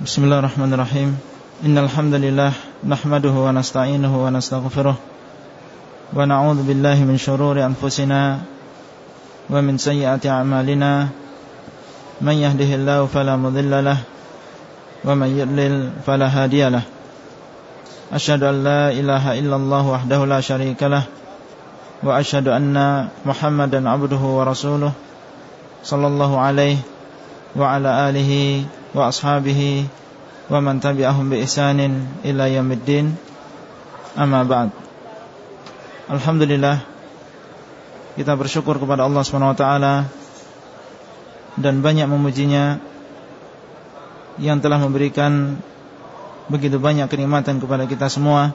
Bismillahirrahmanirrahim. Innal hamdalillah nahmaduhu wa nasta'inuhu wa nastaghfiruh wa na'udzu billahi min shururi anfusina wa min sayyiati a'malina man yahdihillahu fala mudhillalah wa man yudlil fala. Ashhadu an la ilaha illallah wahdahu la syarikalah wa ashhadu anna Muhammadan 'abduhu wa rasuluh sallallahu alaihi wa ala alihi وأصحابه ومن تبعهم بإحسان إلى يوم الدين أما بعد Alhamdulillah Kita bersyukur kepada Allah SWT Dan banyak memujinya Yang telah memberikan Begitu banyak kenikmatan kepada kita semua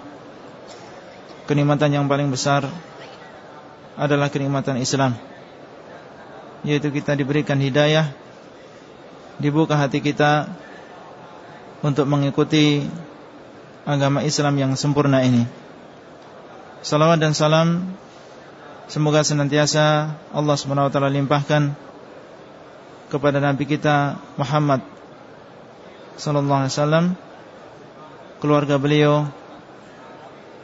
Kenikmatan yang paling besar Adalah kenikmatan Islam Yaitu kita diberikan hidayah Dibuka hati kita Untuk mengikuti Agama Islam yang sempurna ini. Salawat dan salam Semoga senantiasa Allah SWT limpahkan Kepada Nabi kita Muhammad Sallallahu Alaihi Wasallam Keluarga beliau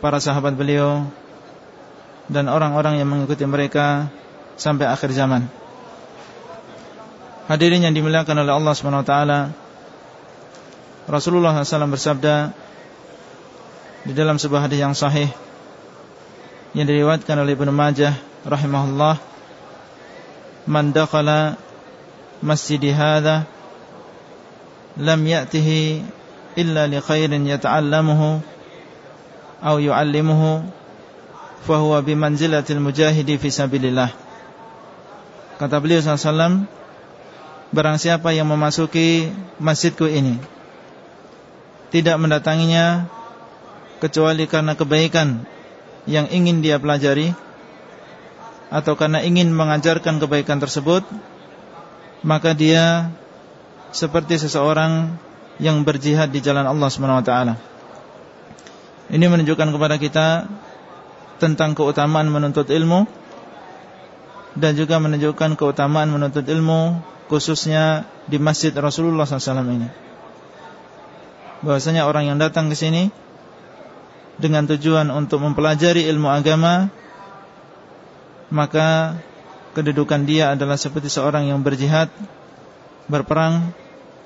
Para sahabat beliau Dan orang-orang yang mengikuti mereka Sampai akhir zaman Hadirin yang dimuliakan oleh Allah SWT Rasulullah SAW bersabda Di dalam sebuah hadis yang sahih yang diriwayatkan oleh Ibnu Majah rahimahullah man dakhala masjid hadha lam ya'tihi illa li khairin yata'allamuhu aw yu'allimuhu fa huwa bi manzilatil mujahidi fi sabilillah. Kata beliau sallallahu barang siapa yang memasuki masjidku ini tidak mendatanginya kecuali karena kebaikan yang ingin dia pelajari atau karena ingin mengajarkan kebaikan tersebut maka dia seperti seseorang yang berjihad di jalan Allah SWT ini menunjukkan kepada kita tentang keutamaan menuntut ilmu dan juga menunjukkan keutamaan menuntut ilmu khususnya di masjid Rasulullah SAW ini bahwasanya orang yang datang ke sini dengan tujuan untuk mempelajari ilmu agama maka kedudukan dia adalah seperti seorang yang berjihad berperang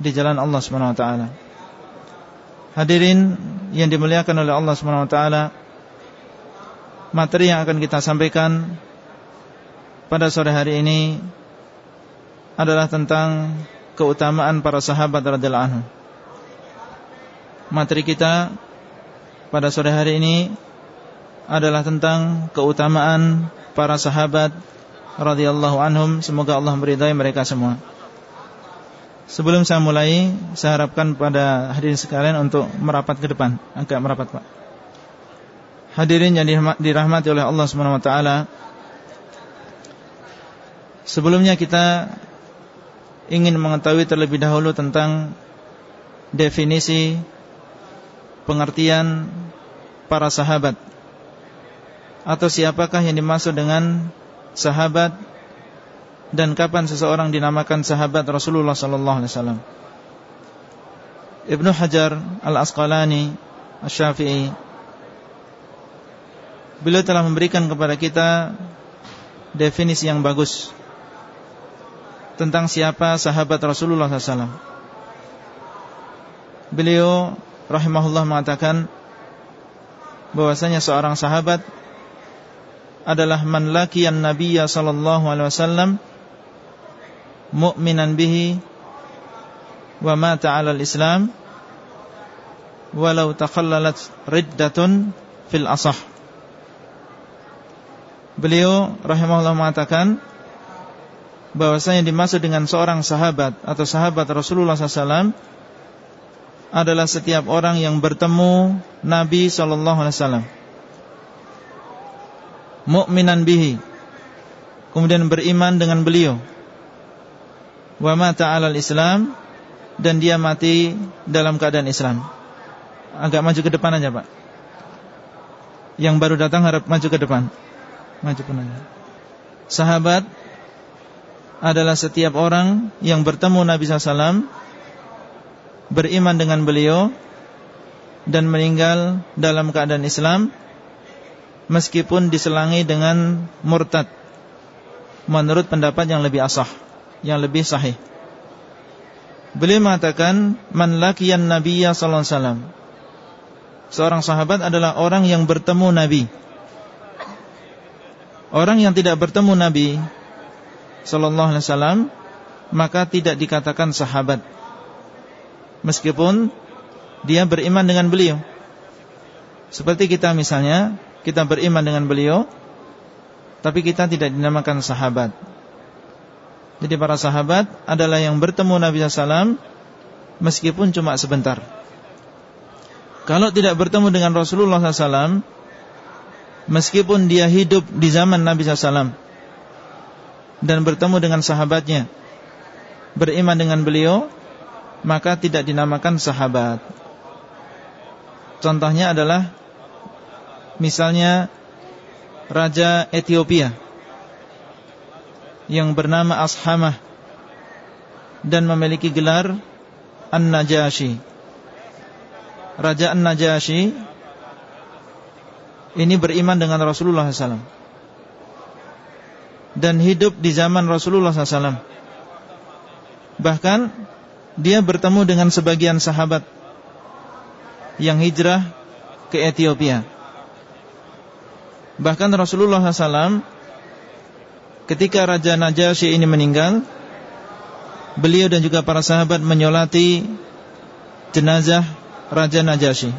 di jalan Allah Subhanahu wa taala. Hadirin yang dimuliakan oleh Allah Subhanahu wa taala, materi yang akan kita sampaikan pada sore hari ini adalah tentang keutamaan para sahabat radhiyallahu anhu. Materi kita pada sore hari ini adalah tentang keutamaan para sahabat radhiyallahu anhum semoga Allah meridai mereka semua. Sebelum saya mulai, saya harapkan pada hadirin sekalian untuk merapat ke depan, agak merapat Pak. Hadirin yang dirahmati oleh Allah Subhanahu wa taala. Sebelumnya kita ingin mengetahui terlebih dahulu tentang definisi pengertian para sahabat. Atau siapakah yang dimaksud dengan sahabat Dan kapan seseorang dinamakan sahabat Rasulullah Sallallahu Alaihi Wasallam. Ibnu Hajar Al-Asqalani Al-Syafi'i Beliau telah memberikan kepada kita Definisi yang bagus Tentang siapa sahabat Rasulullah SAW Beliau rahimahullah mengatakan bahwasanya seorang sahabat adalah man laqiyan nabiyya sallallahu alaihi wasallam mu'minan bihi wa mata 'ala al-islam walau takhallalat riddatun fil asah. Beliau rahimahullah mengatakan bahwasanya dimaksud dengan seorang sahabat atau sahabat Rasulullah SAW adalah setiap orang yang bertemu Nabi sallallahu alaihi wasallam. Mukminan bihi. Kemudian beriman dengan beliau. Wa mata 'alal Islam dan dia mati dalam keadaan Islam. Agak maju ke depan aja, Pak. Yang baru datang harap maju ke depan. Maju pun aja. Sahabat adalah setiap orang yang bertemu Nabi wasallam beriman dengan beliau dan meninggal dalam keadaan Islam meskipun diselangi dengan murtad. Menurut pendapat yang lebih asah yang lebih sahih. Beliau mengatakan man laqiyan nabiyya sallallahu alaihi wasallam. Seorang sahabat adalah orang yang bertemu nabi. Orang yang tidak bertemu nabi sallallahu alaihi wasallam maka tidak dikatakan sahabat meskipun dia beriman dengan beliau. Seperti kita misalnya, kita beriman dengan beliau, tapi kita tidak dinamakan sahabat. Jadi para sahabat adalah yang bertemu Nabi SAW meskipun cuma sebentar. Kalau tidak bertemu dengan Rasulullah SAW, meskipun dia hidup di zaman Nabi SAW dan bertemu dengan sahabatnya, beriman dengan beliau, maka tidak dinamakan sahabat. Contohnya adalah misalnya raja Ethiopia yang bernama Ashamah dan memiliki gelar An-Najashi. Raja An-Najashi ini beriman dengan Rasulullah SAW dan hidup di zaman Rasulullah SAW. Bahkan dia bertemu dengan sebagian sahabat yang hijrah ke Ethiopia. Bahkan Rasulullah SAW ketika Raja Najasyi ini meninggal, beliau dan juga para sahabat menyolati jenazah Raja Najasyi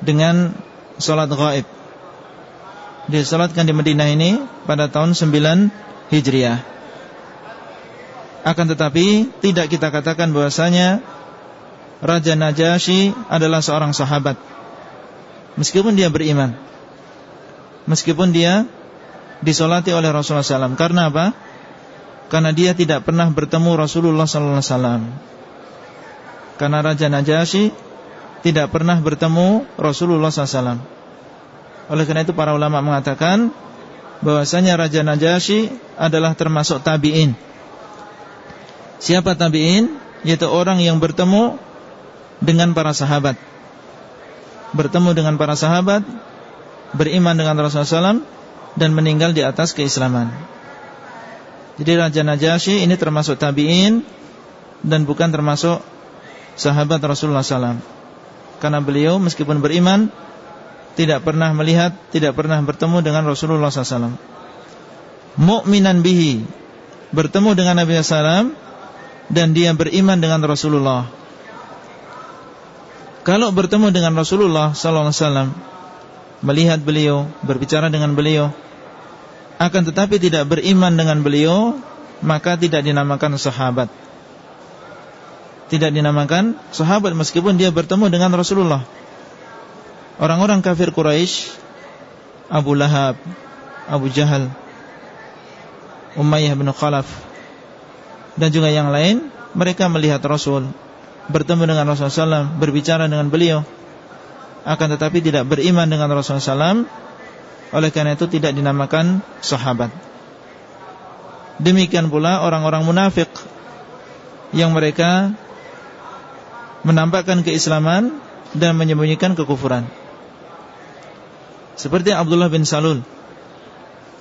dengan sholat gaib. Disolatkan di Madinah ini pada tahun 9 Hijriah. Akan tetapi tidak kita katakan bahwasanya Raja Najasyi adalah seorang sahabat. Meskipun dia beriman. Meskipun dia Disolati oleh Rasulullah SAW Karena apa? Karena dia tidak pernah bertemu Rasulullah SAW Karena Raja Najasyi Tidak pernah bertemu Rasulullah SAW Oleh karena itu para ulama mengatakan bahwasanya Raja Najasyi adalah termasuk tabi'in. Siapa tabi'in? Yaitu orang yang bertemu dengan para sahabat. Bertemu dengan para sahabat Beriman dengan Rasulullah SAW Dan meninggal di atas keislaman. Jadi Raja Najasyi ini termasuk tabi'in Dan bukan termasuk sahabat Rasulullah SAW Karena beliau meskipun beriman Tidak pernah melihat Tidak pernah bertemu dengan Rasulullah SAW Mu'minan bihi Bertemu dengan Nabi SAW Dan dia beriman dengan Rasulullah kalau bertemu dengan Rasulullah wasallam, melihat beliau, berbicara dengan beliau, akan tetapi tidak beriman dengan beliau, maka tidak dinamakan sahabat. Tidak dinamakan sahabat meskipun dia bertemu dengan Rasulullah. Orang-orang kafir Quraisy, Abu Lahab, Abu Jahal, Umayyah bin Khalaf dan juga yang lain, mereka melihat Rasul bertemu dengan Rasulullah SAW, berbicara dengan beliau, akan tetapi tidak beriman dengan Rasulullah SAW, oleh karena itu tidak dinamakan sahabat. Demikian pula orang-orang munafik yang mereka menampakkan keislaman dan menyembunyikan kekufuran. Seperti Abdullah bin Salul,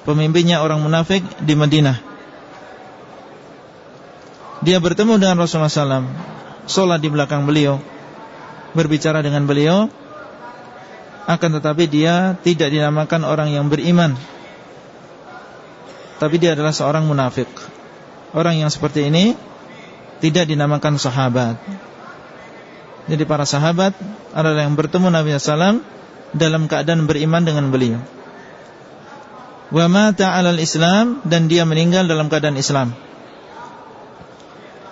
pemimpinnya orang munafik di Madinah. Dia bertemu dengan Rasulullah SAW Sholat di belakang beliau Berbicara dengan beliau. Akan tetapi dia tidak dinamakan orang yang beriman. Tapi dia adalah seorang munafik. Orang yang seperti ini Tidak dinamakan sahabat. Jadi para sahabat Adalah yang bertemu Nabi SAW Dalam keadaan beriman dengan beliau. Wa mata alal Islam Dan dia meninggal dalam keadaan Islam.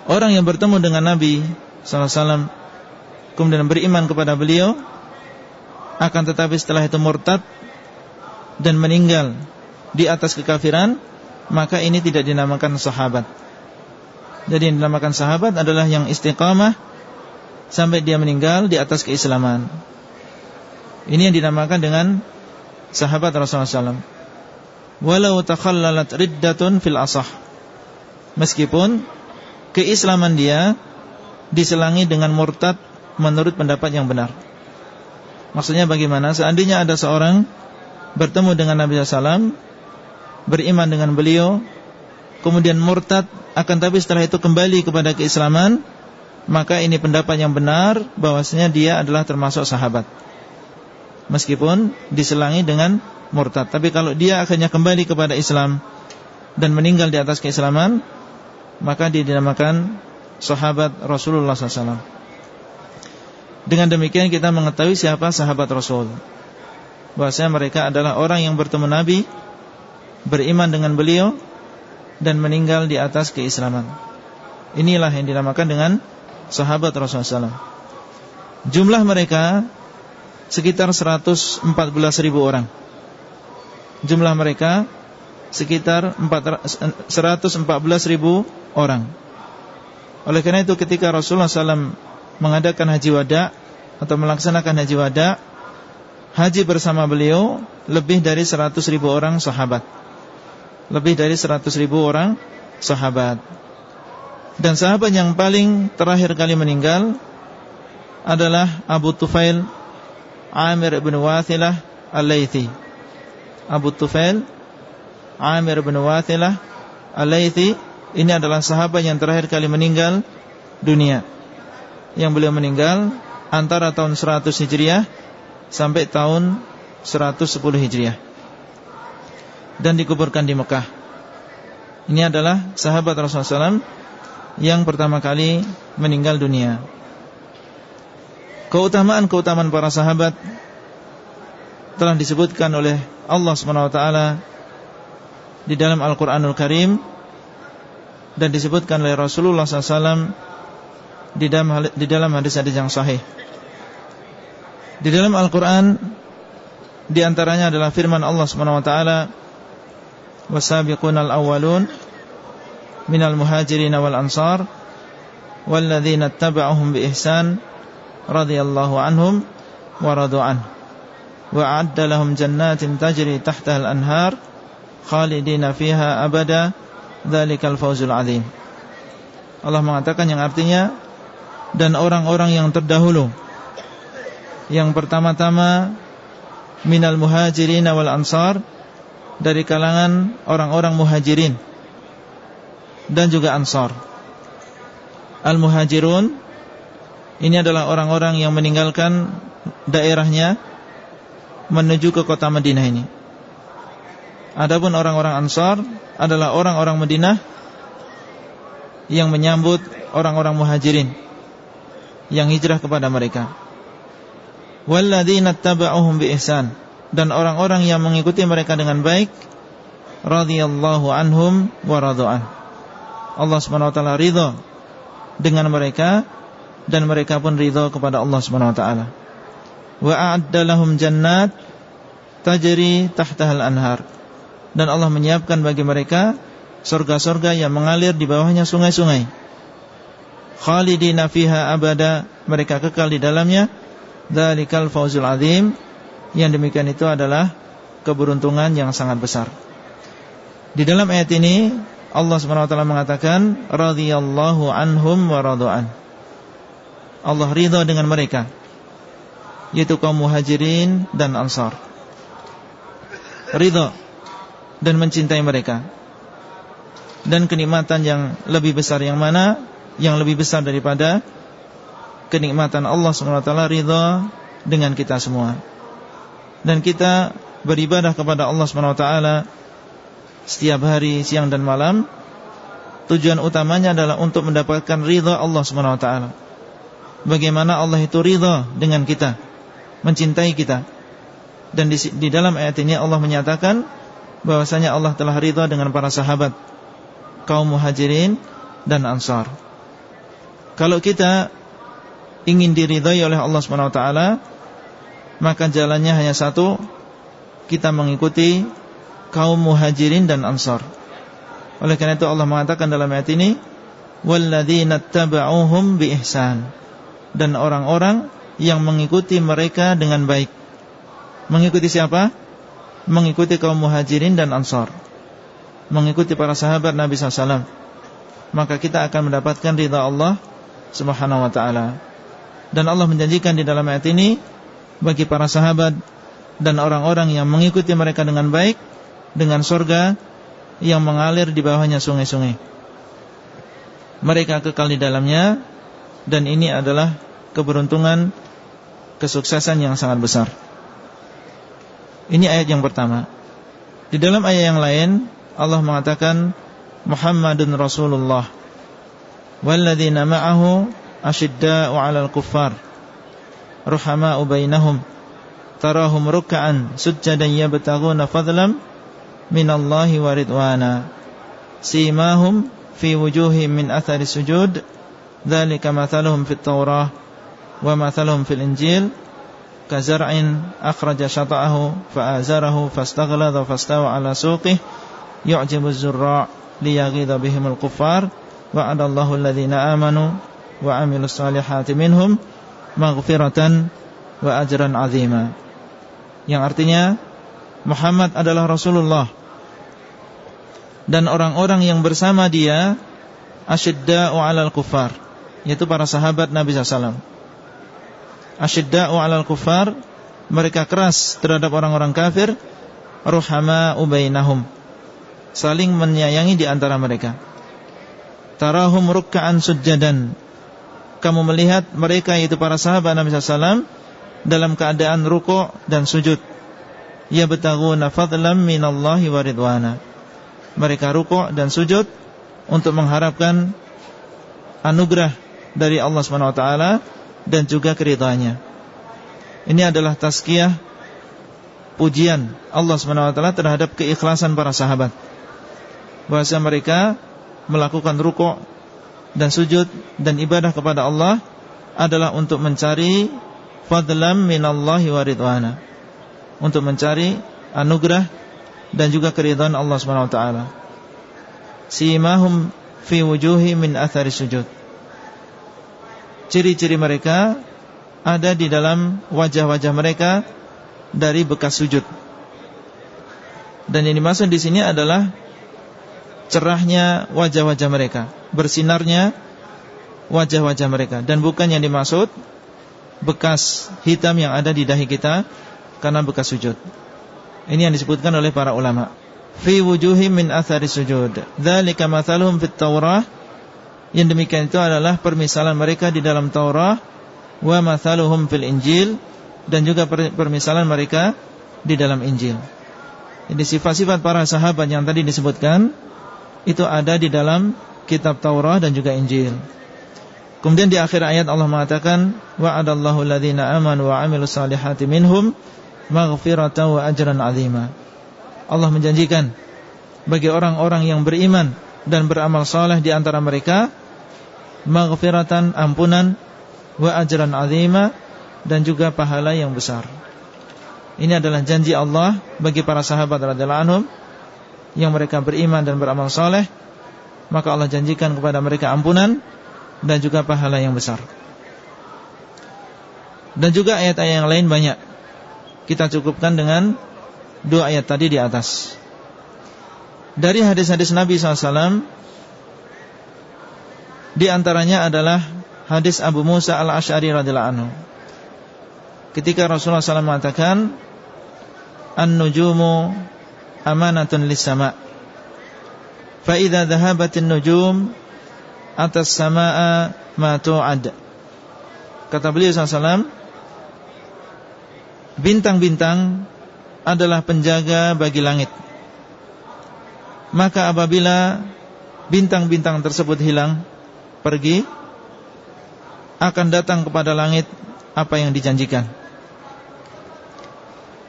Orang yang bertemu dengan Nabi SAW Kemudian beriman kepada beliau Akan tetapi setelah itu murtad Dan meninggal Di atas kekafiran Maka ini tidak dinamakan sahabat. Jadi yang dinamakan sahabat adalah yang istiqamah Sampai dia meninggal di atas keislaman Ini yang dinamakan dengan Sahabat Rasulullah SAW Walau takhallalat riddatun fil asah Meskipun Keislaman dia diselangi dengan murtad menurut pendapat yang benar. Maksudnya bagaimana? Seandainya ada seorang bertemu dengan Nabi SAW, beriman dengan beliau, kemudian murtad, akan tapi setelah itu kembali kepada keislaman, maka ini pendapat yang benar bahwasanya dia adalah termasuk sahabat. Meskipun diselangi dengan murtad, tapi kalau dia akhirnya kembali kepada Islam dan meninggal di atas keislaman, maka dia dinamakan sahabat Rasulullah SAW. Dengan demikian kita mengetahui siapa sahabat Rasul. Bahwasanya mereka adalah orang yang bertemu Nabi, beriman dengan beliau dan meninggal di atas keislaman. Inilah yang dinamakan dengan sahabat Rasulullah SAW. Jumlah mereka sekitar 114 ribu orang. Jumlah mereka sekitar 114 ribu orang. Oleh karena itu ketika Rasulullah SAW mengadakan haji wada atau melaksanakan haji wada, haji bersama beliau lebih dari 100 ribu orang sahabat. Lebih dari 100 ribu orang sahabat. Dan sahabat yang paling terakhir kali meninggal adalah Abu Tufail Amir bin Wathilah Al-Laythi. Abu Tufail Amir bin Wathilah Al-Laythi. Ini adalah sahabat yang terakhir kali meninggal dunia. Yang beliau meninggal Antara tahun 100 Hijriah Sampai tahun 110 Hijriah. Dan dikuburkan di Mekah. Ini adalah sahabat Rasulullah SAW Yang pertama kali meninggal dunia Keutamaan-keutamaan para sahabat Telah disebutkan oleh Allah SWT Di dalam Al-Quranul Karim dan disebutkan oleh Rasulullah SAW di dalam di dalam hadis-hadis yang sahih. Di dalam Al-Qur'an di antaranya adalah firman Allah Subhanahu wa taala wasabiqunal awwalun minal muhajirin wal ansar walladzina ittaba'uhum bi radhiyallahu anhum wa radu an wa a'adda lahum jannatin tajri tahtaha al-anhar khalidina fiha abada Dzalikal fawzul azim. Allah mengatakan yang artinya dan orang-orang yang terdahulu yang pertama-tama minal muhajirin wal ansar dari kalangan orang-orang muhajirin dan juga ansar. Al muhajirun ini adalah orang-orang yang meninggalkan daerahnya menuju ke kota Madinah ini. Adapun orang-orang ansar adalah orang-orang Madinah yang menyambut orang-orang muhajirin yang hijrah kepada mereka. Walladzina taba'uhum bi ihsan dan orang-orang yang mengikuti mereka dengan baik radhiyallahu anhum wa radu'an. Allah Subhanahu wa taala ridha dengan mereka dan mereka pun ridha kepada Allah Subhanahu wa taala. Wa a'adda lahum jannat tajri tahtaha al-anhar dan Allah menyiapkan bagi mereka surga-surga yang mengalir di bawahnya sungai-sungai. Khalidina fiha abada, mereka kekal di dalamnya. Dzalikal fawzul azim. Yang demikian itu adalah keberuntungan yang sangat besar. Di dalam ayat ini Allah SWT mengatakan radhiyallahu anhum wa radu'an. Allah ridha dengan mereka yaitu kaum muhajirin dan ansar. Ridha dan mencintai mereka. Dan kenikmatan yang lebih besar yang mana? Yang lebih besar daripada kenikmatan Allah SWT ridha dengan kita semua. Dan kita beribadah kepada Allah SWT setiap hari, siang dan malam. Tujuan utamanya adalah untuk mendapatkan ridha Allah SWT. Bagaimana Allah itu ridha dengan kita, mencintai kita. Dan di, di dalam ayat ini Allah menyatakan bahwasanya Allah telah ridha dengan para sahabat kaum muhajirin dan ansar. Kalau kita ingin diridhai oleh Allah Subhanahu wa taala, maka jalannya hanya satu, kita mengikuti kaum muhajirin dan ansar. Oleh karena itu Allah mengatakan dalam ayat ini, walladzina tabauhum bi ihsan. Dan orang-orang yang mengikuti mereka dengan baik. Mengikuti siapa? mengikuti kaum muhajirin dan ansar Mengikuti para sahabat Nabi SAW Maka kita akan mendapatkan ridha Allah Subhanahu wa taala. Dan Allah menjanjikan di dalam ayat ini bagi para sahabat dan orang-orang yang mengikuti mereka dengan baik dengan surga yang mengalir di bawahnya sungai-sungai. Mereka kekal di dalamnya dan ini adalah keberuntungan kesuksesan yang sangat besar. Ini ayat yang pertama. Di dalam ayat yang lain Allah mengatakan Muhammadun Rasulullah walladzina ma'ahu asyidda'u 'alal kuffar ruhama'u bainahum tarahum ruk'an sujjadan yabtaghuna fadlan minallahi wa ridwana simahum fi wujuhihim min athari sujud dzalika mathaluhum fit taurah wa mathaluhum fil injil kazar'in akhraja shata'ahu fa'azarahu fastaghlada fastawa ala suqih yu'jibu az-zurra' liyaghidha bihim al-kuffar wa'adallahu alladhina amanu wa amilus salihati minhum maghfiratan wa ajran 'azima. Yang artinya Muhammad adalah Rasulullah. Dan orang-orang yang bersama dia asyidda'u 'alal kufar yaitu para sahabat Nabi SAW asyidda'u 'alal kufar mereka keras terhadap orang-orang kafir ruhama ubainahum saling menyayangi di antara mereka. Tarahum rukka'an sujjadan. Kamu melihat mereka yaitu para sahabat Nabi SAW dalam keadaan rukuk dan sujud. Ya betaguna fadlan minallahi wa ridwana. Mereka rukuk dan sujud untuk mengharapkan anugerah dari Allah SWT dan juga keridhaannya. Ini adalah tazkiyah pujian Allah SWT terhadap keikhlasan para sahabat. Bahasa mereka melakukan rukuk dan sujud dan ibadah kepada Allah adalah untuk mencari fadlam minallahi wa ridwana. Untuk mencari anugerah dan juga keridhaan Allah Subhanahu wa taala. Simahum fi wujuhi min athari sujud. Ciri-ciri mereka ada di dalam wajah-wajah mereka dari bekas sujud. Dan yang dimaksud di sini adalah cerahnya wajah-wajah mereka, bersinarnya wajah-wajah mereka dan bukan yang dimaksud bekas hitam yang ada di dahi kita karena bekas sujud. Ini yang disebutkan oleh para ulama. Fi wujuhim min athari sujud. Dzalika mathaluhum fit Taurah. Yang demikian itu adalah permisalan mereka di dalam Taurat wa mathaluhum fil Injil dan juga permisalan mereka di dalam Injil. Jadi sifat-sifat para sahabat yang tadi disebutkan itu ada di dalam kitab Taurat dan juga Injil. Kemudian di akhir ayat Allah mengatakan wa'adallahu alladziina amanu wa 'amilus salihati minhum maghfiratan wa ajran azima. Allah menjanjikan bagi orang-orang yang beriman dan beramal saleh di antara mereka maghfiratan ampunan wa ajran azima dan juga pahala yang besar. Ini adalah janji Allah bagi para sahabat radhiyallahu anhum yang mereka beriman dan beramal saleh, maka Allah janjikan kepada mereka ampunan dan juga pahala yang besar. Dan juga ayat-ayat yang lain banyak kita cukupkan dengan dua ayat tadi di atas. Dari hadis-hadis Nabi SAW Di antaranya adalah Hadis Abu Musa al-Ash'ari radhiyallahu anhu. Ketika Rasulullah SAW mengatakan An-nujumu amanatun lis-sama' Fa'idha dhahabatin nujum Atas sama'a ma tu'ad. Kata beliau SAW Bintang-bintang adalah penjaga bagi langit. Maka apabila bintang-bintang tersebut hilang Pergi Akan datang kepada langit Apa yang dijanjikan.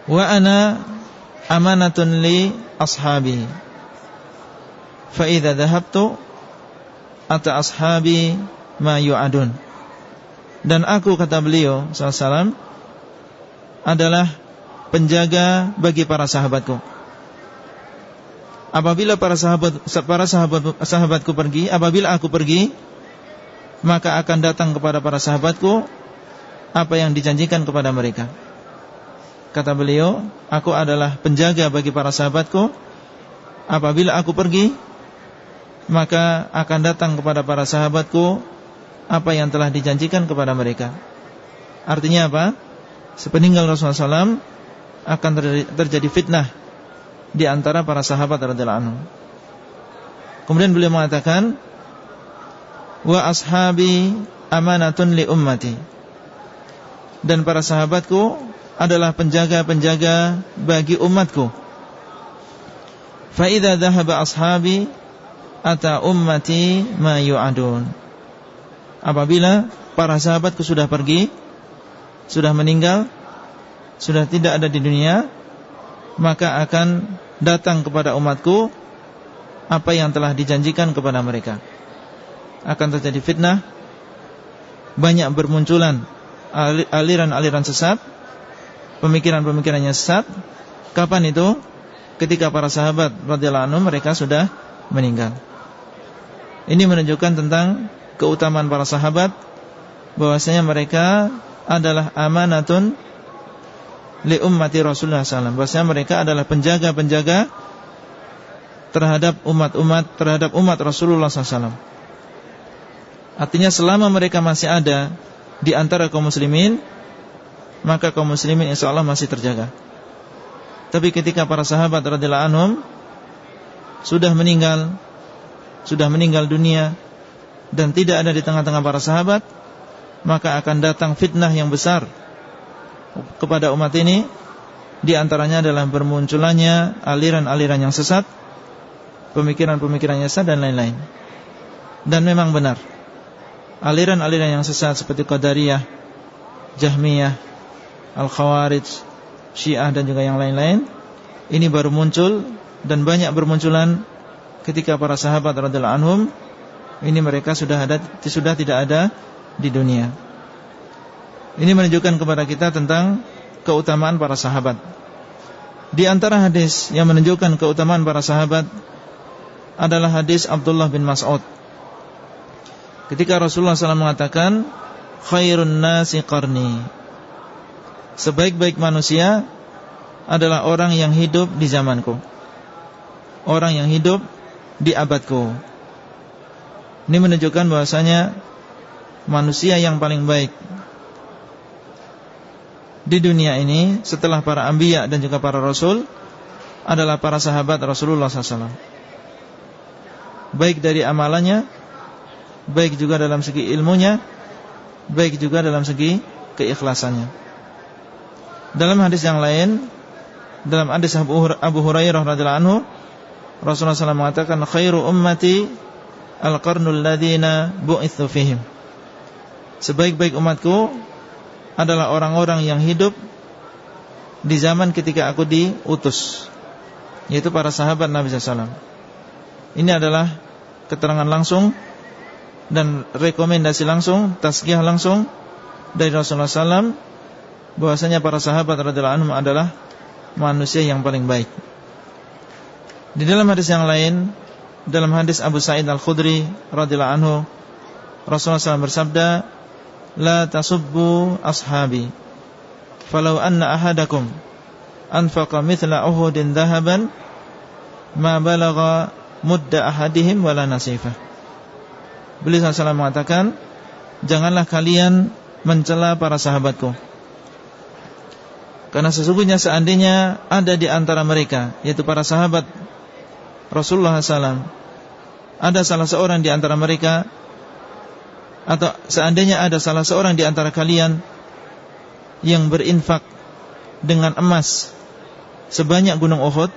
Wa ana amanatun li ashabi. Fa'idha dhahabtu Ata ashabi ma yu'adun. Dan aku kata beliau Sallallahu adalah penjaga bagi para sahabatku. Apabila para sahabat para sahabat sahabatku pergi, apabila aku pergi, maka akan datang kepada para sahabatku apa yang dijanjikan kepada mereka. Kata beliau, aku adalah penjaga bagi para sahabatku. Apabila aku pergi, maka akan datang kepada para sahabatku apa yang telah dijanjikan kepada mereka. Artinya apa? Sepeninggal Rasulullah SAW akan terjadi fitnah di antara para sahabat radhiyallahu anhu. Kemudian beliau mengatakan, "Wa ashabi amanatun li ummati." Dan para sahabatku adalah penjaga-penjaga bagi umatku. Fa idza dhahaba ashabi ata ummati ma yu'adun. Apabila para sahabatku sudah pergi, sudah meninggal, sudah tidak ada di dunia, maka akan datang kepada umatku apa yang telah dijanjikan kepada mereka. Akan terjadi fitnah, banyak bermunculan aliran-aliran sesat, pemikiran-pemikiran yang sesat. Kapan itu? Ketika para sahabat radhiyallahu anhum mereka sudah meninggal. Ini menunjukkan tentang keutamaan para sahabat bahwasanya mereka adalah amanatun li ummati Rasulullah SAW. Bahwasanya mereka adalah penjaga-penjaga terhadap umat-umat terhadap umat Rasulullah SAW. Artinya selama mereka masih ada di antara kaum muslimin, maka kaum muslimin insya Allah masih terjaga. Tapi ketika para sahabat radhiyallahu anhum sudah meninggal, sudah meninggal dunia dan tidak ada di tengah-tengah para sahabat, maka akan datang fitnah yang besar kepada umat ini. Di antaranya adalah bermunculannya aliran-aliran yang sesat, pemikiran-pemikiran yang sesat dan lain-lain. Dan memang benar, aliran-aliran yang sesat seperti Qadariyah, Jahmiyah, Al-Khawarij, Syiah dan juga yang lain-lain ini baru muncul dan banyak bermunculan ketika para sahabat radhiyallahu anhum ini mereka sudah ada sudah tidak ada di dunia. Ini menunjukkan kepada kita tentang keutamaan para sahabat. Di antara hadis yang menunjukkan keutamaan para sahabat adalah hadis Abdullah bin Mas'ud. Ketika Rasulullah SAW mengatakan, "Khairun nasi qarni." Sebaik-baik manusia adalah orang yang hidup di zamanku. Orang yang hidup di abadku. Ini menunjukkan bahwasanya manusia yang paling baik di dunia ini setelah para ambiya dan juga para rasul adalah para sahabat Rasulullah SAW. Baik dari amalannya, baik juga dalam segi ilmunya, baik juga dalam segi keikhlasannya. Dalam hadis yang lain, dalam hadis Abu Hurairah radhiyallahu anhu, Rasulullah SAW mengatakan khairu ummati al-qarnul ladina bu'ithu fihim. Sebaik-baik umatku adalah orang-orang yang hidup di zaman ketika aku diutus Yaitu para sahabat Nabi SAW Ini adalah keterangan langsung Dan rekomendasi langsung Tazkiyah langsung Dari Rasulullah SAW bahwasanya para sahabat radhiyallahu anhum adalah Manusia yang paling baik. Di dalam hadis yang lain Dalam hadis Abu Sa'id Al-Khudri radhiyallahu anhu Rasulullah SAW bersabda la tasubbu ashabi falau anna ahadakum anfaqa mithla uhudin dhahaban ma balagha mudda ahadihim wala nasifah Beliau SAW mengatakan janganlah kalian mencela para sahabatku. Karena sesungguhnya seandainya ada di antara mereka yaitu para sahabat Rasulullah SAW ada salah seorang di antara mereka atau seandainya ada salah seorang di antara kalian yang berinfak dengan emas sebanyak gunung Uhud,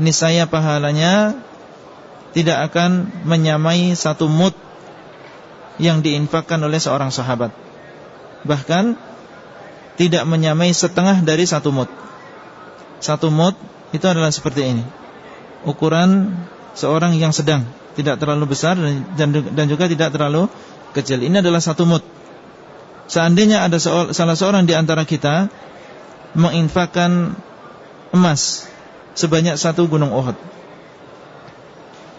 niscaya pahalanya tidak akan menyamai satu mut yang diinfakkan oleh seorang sahabat. Bahkan tidak menyamai setengah dari satu mut. Satu mut itu adalah seperti ini. Ukuran seorang yang sedang tidak terlalu besar dan juga tidak terlalu kecil. Ini adalah satu mut. Seandainya ada salah seorang di antara kita menginfakkan emas sebanyak satu gunung Uhud,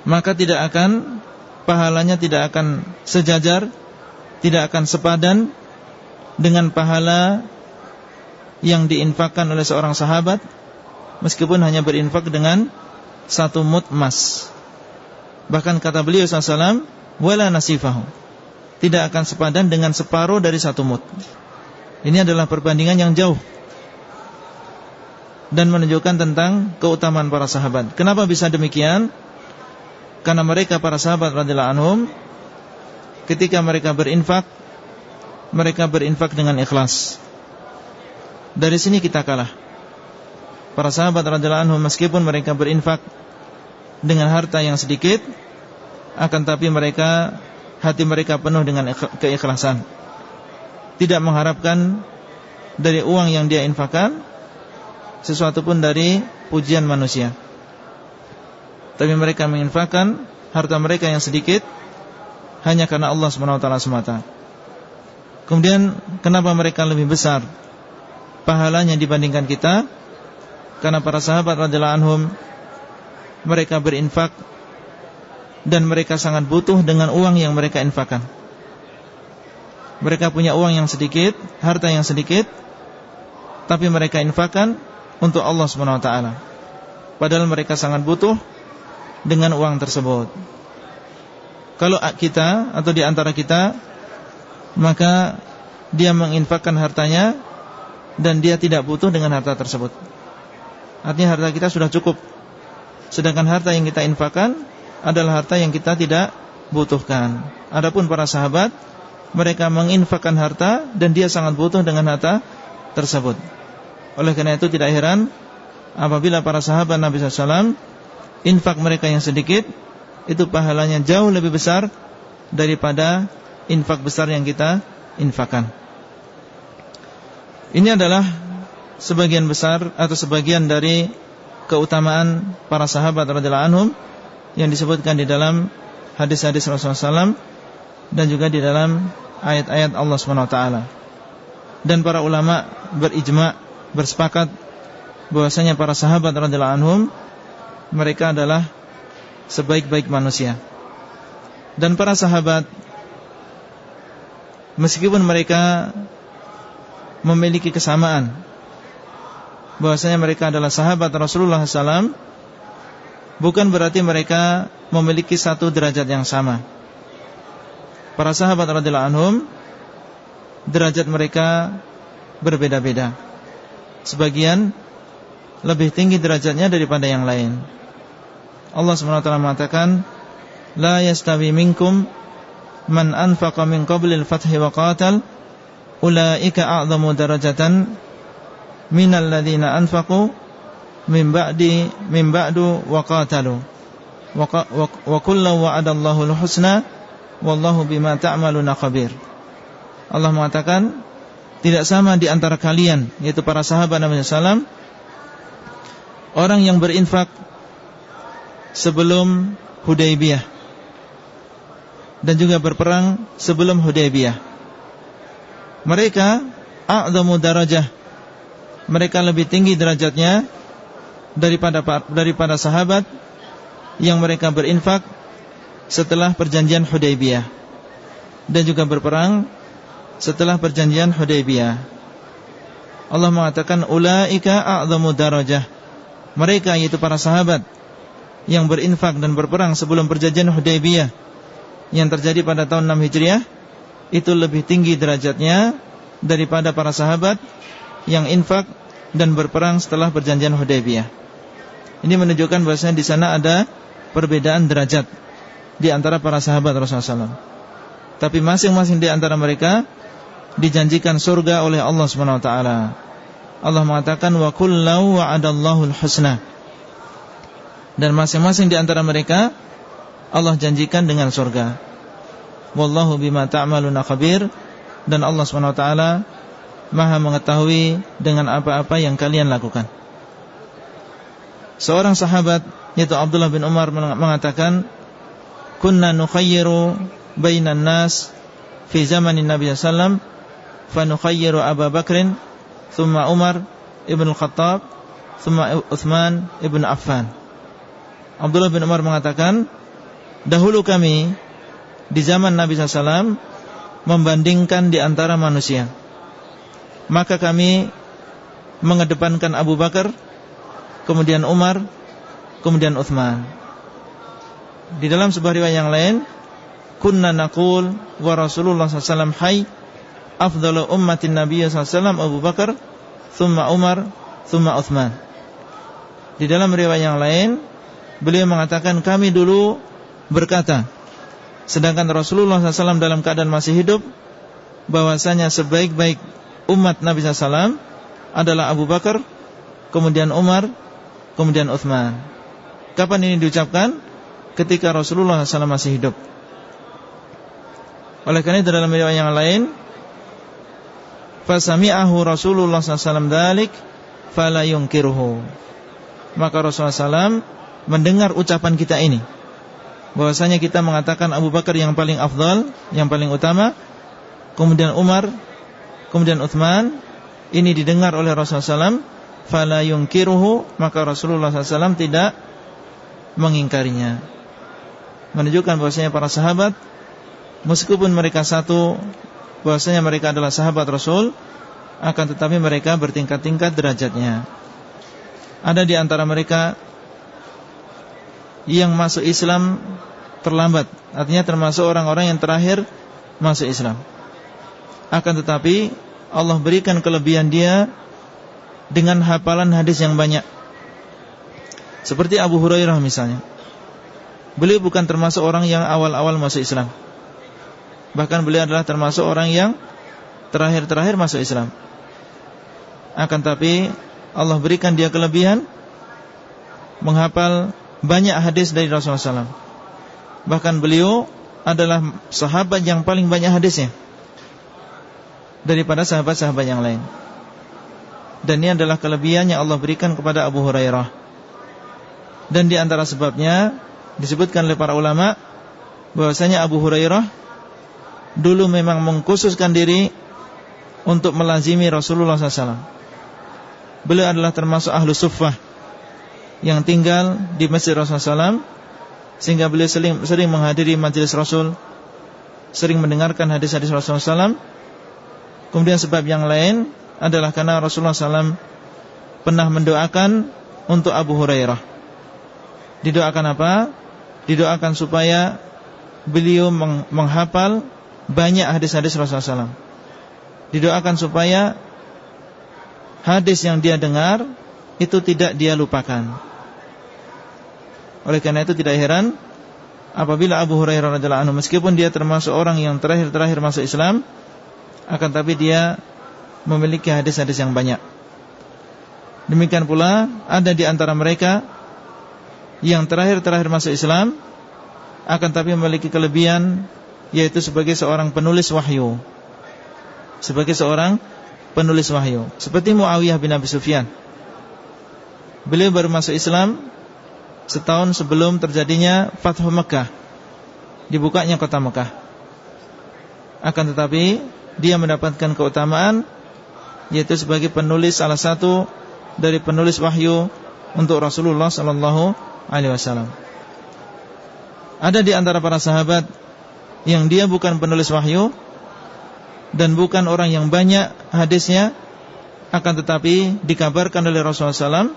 maka tidak akan pahalanya tidak akan sejajar, tidak akan sepadan dengan pahala yang diinfakkan oleh seorang sahabat meskipun hanya berinfak dengan satu mut emas. Bahkan kata beliau SAW Wala nasifahu tidak akan sepadan dengan separuh dari satu mut. Ini adalah perbandingan yang jauh dan menunjukkan tentang keutamaan para sahabat. Kenapa bisa demikian? Karena mereka para sahabat radhiyallahu anhum ketika mereka berinfak mereka berinfak dengan ikhlas. Dari sini kita kalah. Para sahabat radhiyallahu anhum meskipun mereka berinfak dengan harta yang sedikit akan tapi mereka hati mereka penuh dengan keikhlasan. Tidak mengharapkan dari uang yang dia infakkan sesuatu pun dari pujian manusia. Tapi mereka menginfakkan harta mereka yang sedikit hanya karena Allah SWT semata. Kemudian kenapa mereka lebih besar pahalanya dibandingkan kita? Karena para sahabat radhiyallahu anhum mereka berinfak dan mereka sangat butuh dengan uang yang mereka infakkan. Mereka punya uang yang sedikit, harta yang sedikit, tapi mereka infakkan untuk Allah SWT Padahal mereka sangat butuh dengan uang tersebut. Kalau kita atau di antara kita maka dia menginfakkan hartanya dan dia tidak butuh dengan harta tersebut. Artinya harta kita sudah cukup. Sedangkan harta yang kita infakkan adalah harta yang kita tidak butuhkan. Adapun para sahabat mereka menginfakkan harta dan dia sangat butuh dengan harta tersebut. Oleh karena itu tidak heran apabila para sahabat Nabi SAW infak mereka yang sedikit itu pahalanya jauh lebih besar daripada infak besar yang kita infakkan. Ini adalah sebagian besar atau sebagian dari keutamaan para sahabat radhiyallahu anhum yang disebutkan di dalam hadis-hadis Rasulullah SAW dan juga di dalam ayat-ayat Allah SWT. Dan para ulama berijma bersepakat bahwasanya para sahabat radhiyallahu anhum mereka adalah sebaik-baik manusia. Dan para sahabat meskipun mereka memiliki kesamaan bahwasanya mereka adalah sahabat Rasulullah SAW bukan berarti mereka memiliki satu derajat yang sama. Para sahabat radhiyallahu anhum derajat mereka berbeda-beda sebagian lebih tinggi derajatnya daripada yang lain. Allah SWT mengatakan, La yastawi minkum man anfaqa min qablil fathi wa qatal ulaika a'zamu darajatan minal ladhina anfaqu min ba'di min ba'du wa qatalu wa kullu wa'adallahu al-husna wallahu bima ta'maluna khabir Allah mengatakan tidak sama di antara kalian yaitu para sahabat Nabi sallam orang yang berinfak sebelum Hudaybiyah dan juga berperang sebelum Hudaybiyah. Mereka a'zamu darajah. Mereka lebih tinggi derajatnya daripada daripada sahabat yang mereka berinfak setelah perjanjian Hudaybiyah dan juga berperang setelah perjanjian Hudaybiyah. Allah mengatakan ulaika a'zamu darajah. Mereka yaitu para sahabat yang berinfak dan berperang sebelum perjanjian Hudaybiyah yang terjadi pada tahun 6 Hijriah itu lebih tinggi derajatnya daripada para sahabat yang infak dan berperang setelah perjanjian Hudaybiyah. Ini menunjukkan bahwasanya di sana ada perbedaan derajat di antara para sahabat Rasulullah SAW. Tapi masing-masing di antara mereka dijanjikan surga oleh Allah SWT Allah mengatakan wa kullu wa'adallahu husna dan masing-masing di antara mereka Allah janjikan dengan surga. Wallahu bima ta'maluna khabir. Dan Allah SWT Maha mengetahui dengan apa-apa yang kalian lakukan. Seorang sahabat yaitu Abdullah bin Umar mengatakan kunna nukhayyiru bainan nas fi zamanin Nabi sallallahu alaihi wasallam fanukhayyiru Abu Bakrin thumma Umar ibn al-Khattab thumma Uthman ibn Affan. Abdullah bin Umar mengatakan dahulu kami di zaman Nabi SAW membandingkan di antara manusia. Maka kami mengedepankan Abu Bakar kemudian Umar kemudian Uthman di dalam sebuah riwayat yang lain kunna naqul wa Rasulullah SAW hayy afdalu ummatin Nabi SAW Abu Bakar thumma Umar thumma Uthman. Di dalam riwayat yang lain beliau mengatakan kami dulu berkata sedangkan Rasulullah SAW dalam keadaan masih hidup bahwasanya sebaik-baik umat Nabi SAW adalah Abu Bakar kemudian Umar kemudian Uthman. Kapan ini diucapkan? Ketika Rasulullah SAW masih hidup. Oleh karena itu dalam riwayat yang lain Fasami'ahu Rasulullah SAW dalik Fala yungkiruhu. Maka Rasulullah SAW Mendengar ucapan kita ini. Bahwasanya kita mengatakan Abu Bakar yang paling afdal Yang paling utama Kemudian Umar Kemudian Uthman Ini didengar oleh Rasulullah SAW Fala yungkiruhu Maka Rasulullah SAW tidak Mengingkarinya. Menunjukkan bahwasanya para sahabat Meskipun mereka satu bahwasanya mereka adalah sahabat Rasul akan tetapi mereka bertingkat-tingkat derajatnya. Ada di antara mereka yang masuk Islam terlambat, artinya termasuk orang-orang yang terakhir masuk Islam. Akan tetapi Allah berikan kelebihan dia dengan hafalan hadis yang banyak. Seperti Abu Hurairah misalnya. Beliau bukan termasuk orang yang awal-awal masuk Islam. Bahkan beliau adalah termasuk orang yang terakhir-terakhir masuk Islam. Akan tapi Allah berikan dia kelebihan menghafal banyak hadis dari Rasulullah SAW. Bahkan beliau adalah sahabat yang paling banyak hadisnya daripada sahabat-sahabat yang lain. Dan ini adalah kelebihan yang Allah berikan kepada Abu Hurairah. Dan di antara sebabnya disebutkan oleh para ulama bahwasanya Abu Hurairah dulu memang mengkhususkan diri untuk melazimi Rasulullah SAW. Beliau adalah termasuk ahlu suffah yang tinggal di Masjid Rasulullah SAW sehingga beliau sering, sering menghadiri majelis Rasul, sering mendengarkan hadis-hadis Rasulullah SAW. Kemudian sebab yang lain adalah karena Rasulullah SAW pernah mendoakan untuk Abu Hurairah. Didoakan apa? Didoakan supaya beliau menghafal banyak hadis-hadis Rasulullah SAW. Didoakan supaya hadis yang dia dengar itu tidak dia lupakan. Oleh karena itu tidak heran apabila Abu Hurairah radhiyallahu anhu meskipun dia termasuk orang yang terakhir-terakhir masuk Islam, akan tapi dia memiliki hadis-hadis yang banyak. Demikian pula ada di antara mereka yang terakhir-terakhir masuk Islam akan tapi memiliki kelebihan yaitu sebagai seorang penulis wahyu. Sebagai seorang penulis wahyu, seperti Muawiyah bin Abi Sufyan. Beliau baru masuk Islam setahun sebelum terjadinya Fathu Mekah. Dibukanya kota Mekah. Akan tetapi dia mendapatkan keutamaan yaitu sebagai penulis salah satu dari penulis wahyu untuk Rasulullah sallallahu alaihi wasallam. Ada di antara para sahabat yang dia bukan penulis wahyu dan bukan orang yang banyak hadisnya akan tetapi dikabarkan oleh Rasulullah SAW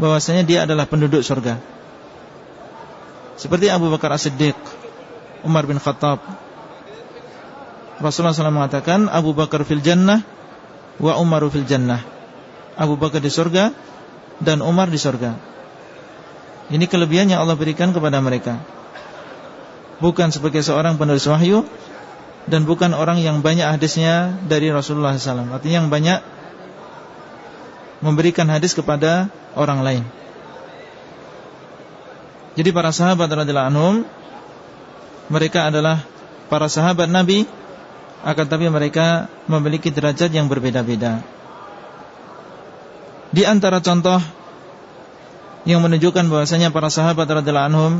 bahwasanya dia adalah penduduk surga. Seperti Abu Bakar As-Siddiq Umar bin Khattab. Rasulullah SAW mengatakan Abu Bakar fil jannah wa Umaru fil jannah. Abu Bakar di surga dan Umar di surga. Ini kelebihan yang Allah berikan kepada mereka bukan sebagai seorang penulis wahyu dan bukan orang yang banyak hadisnya dari Rasulullah SAW. Artinya yang banyak memberikan hadis kepada orang lain. Jadi para sahabat radhiyallahu anhum mereka adalah para sahabat Nabi akan tapi mereka memiliki derajat yang berbeda-beda. Di antara contoh yang menunjukkan bahwasanya para sahabat radhiyallahu anhum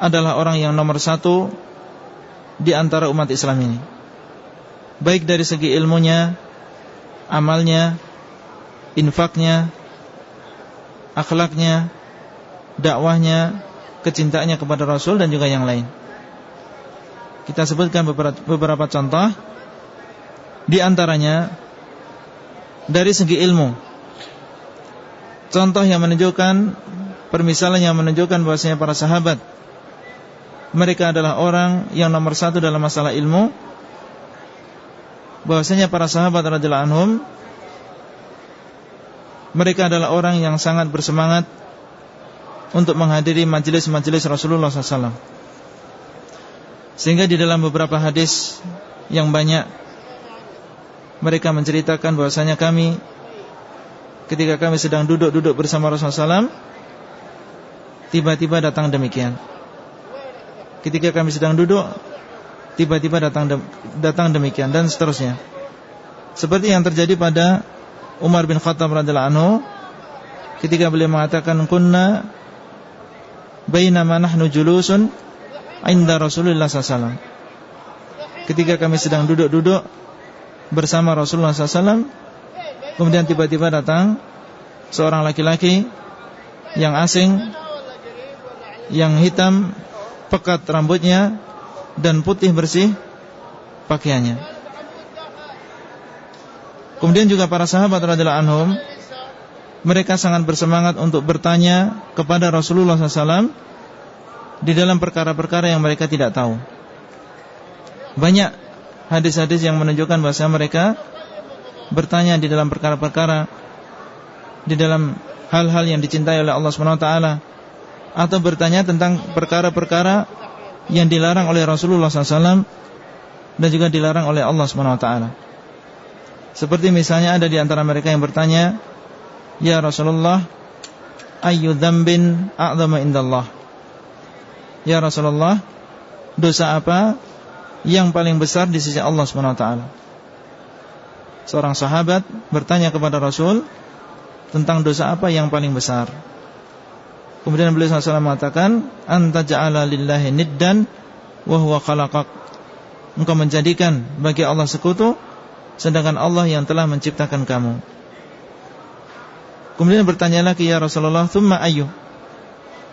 adalah orang yang nomor satu di antara umat Islam ini. Baik dari segi ilmunya, amalnya, infaknya, akhlaknya, dakwahnya, kecintaannya kepada Rasul dan juga yang lain. Kita sebutkan beberapa, beberapa contoh di antaranya dari segi ilmu. Contoh yang menunjukkan permisalan yang menunjukkan bahwasanya para sahabat mereka adalah orang yang nomor satu dalam masalah ilmu bahwasanya para sahabat radhiyallahu anhum mereka adalah orang yang sangat bersemangat untuk menghadiri majelis-majelis Rasulullah SAW. Sehingga di dalam beberapa hadis yang banyak mereka menceritakan bahwasanya kami ketika kami sedang duduk-duduk bersama Rasulullah SAW tiba-tiba datang demikian. Ketika kami sedang duduk Tiba-tiba datang datang demikian Dan seterusnya. Seperti yang terjadi pada Umar bin Khattab radhiyallahu anhu Ketika beliau mengatakan Kunna Bainama nahnu julusun Inda Rasulullah SAW Ketika kami sedang duduk-duduk Bersama Rasulullah SAW Kemudian tiba-tiba datang Seorang laki-laki Yang asing Yang hitam pekat rambutnya dan putih bersih pakaiannya. Kemudian juga para sahabat radhiyallahu anhum mereka sangat bersemangat untuk bertanya kepada Rasulullah SAW di dalam perkara-perkara yang mereka tidak tahu. Banyak hadis-hadis yang menunjukkan bahwa mereka bertanya di dalam perkara-perkara di dalam hal-hal yang dicintai oleh Allah Subhanahu wa taala atau bertanya tentang perkara-perkara yang dilarang oleh Rasulullah SAW dan juga dilarang oleh Allah SWT. Seperti misalnya ada di antara mereka yang bertanya, Ya Rasulullah, ayu dzambin a'zama indallah. Ya Rasulullah, dosa apa yang paling besar di sisi Allah SWT? Seorang sahabat bertanya kepada Rasul tentang dosa apa yang paling besar. Kemudian beliau SAW mengatakan, "Anta ja'ala lillahi niddan wa huwa khalaqak." Engkau menjadikan bagi Allah sekutu sedangkan Allah yang telah menciptakan kamu. Kemudian bertanya lagi ya Rasulullah, "Tsumma ayyu?"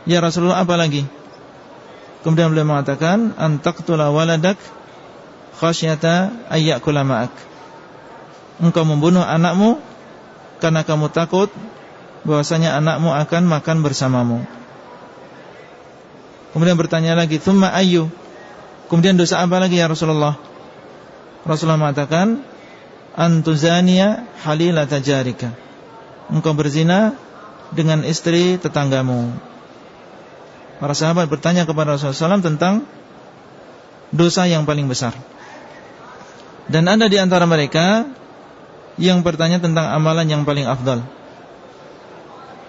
Ya Rasulullah apa lagi? Kemudian beliau mengatakan, "Antaqtula waladak khasyata ayyakula ma'ak." Engkau membunuh anakmu karena kamu takut bahwasanya anakmu akan makan bersamamu. Kemudian bertanya lagi, "Tsumma ayyu?" Kemudian dosa apa lagi ya Rasulullah? Rasulullah mengatakan, "Antuzania halilata jarika." Engkau berzina dengan istri tetanggamu. Para sahabat bertanya kepada Rasulullah SAW tentang dosa yang paling besar. Dan ada di antara mereka yang bertanya tentang amalan yang paling afdal.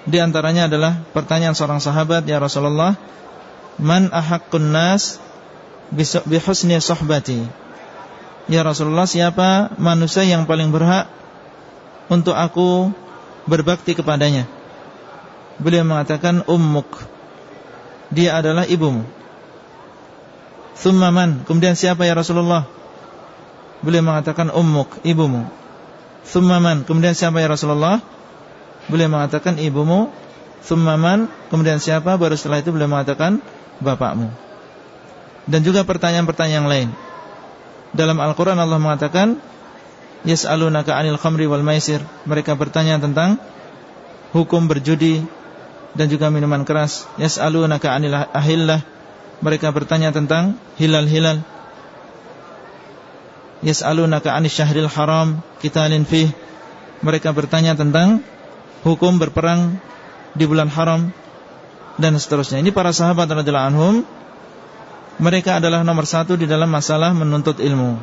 Di antaranya adalah pertanyaan seorang sahabat, "Ya Rasulullah, man ahaqqun nas bi husni sohbati?" Ya Rasulullah, siapa manusia yang paling berhak untuk aku berbakti kepadanya? Beliau mengatakan ummuk. Dia adalah ibumu. Thumma man? Kemudian siapa ya Rasulullah? Beliau mengatakan ummuk, ibumu. Thumma man? Kemudian siapa ya Rasulullah? Beliau mengatakan ibumu Thummaman Kemudian siapa? Baru setelah itu beliau mengatakan Bapakmu. Dan juga pertanyaan-pertanyaan lain. Dalam Al-Quran Allah mengatakan Yas'alunaka anil khamri wal maisir. Mereka bertanya tentang Hukum berjudi Dan juga minuman keras. Yas'alunaka anil ahillah. Mereka bertanya tentang Hilal-hilal. Yas'alunaka anil syahril haram Kitalin fih. Mereka bertanya tentang hukum berperang di bulan haram dan seterusnya. Ini para sahabat radhiyallahu anhum mereka adalah nomor satu di dalam masalah menuntut ilmu.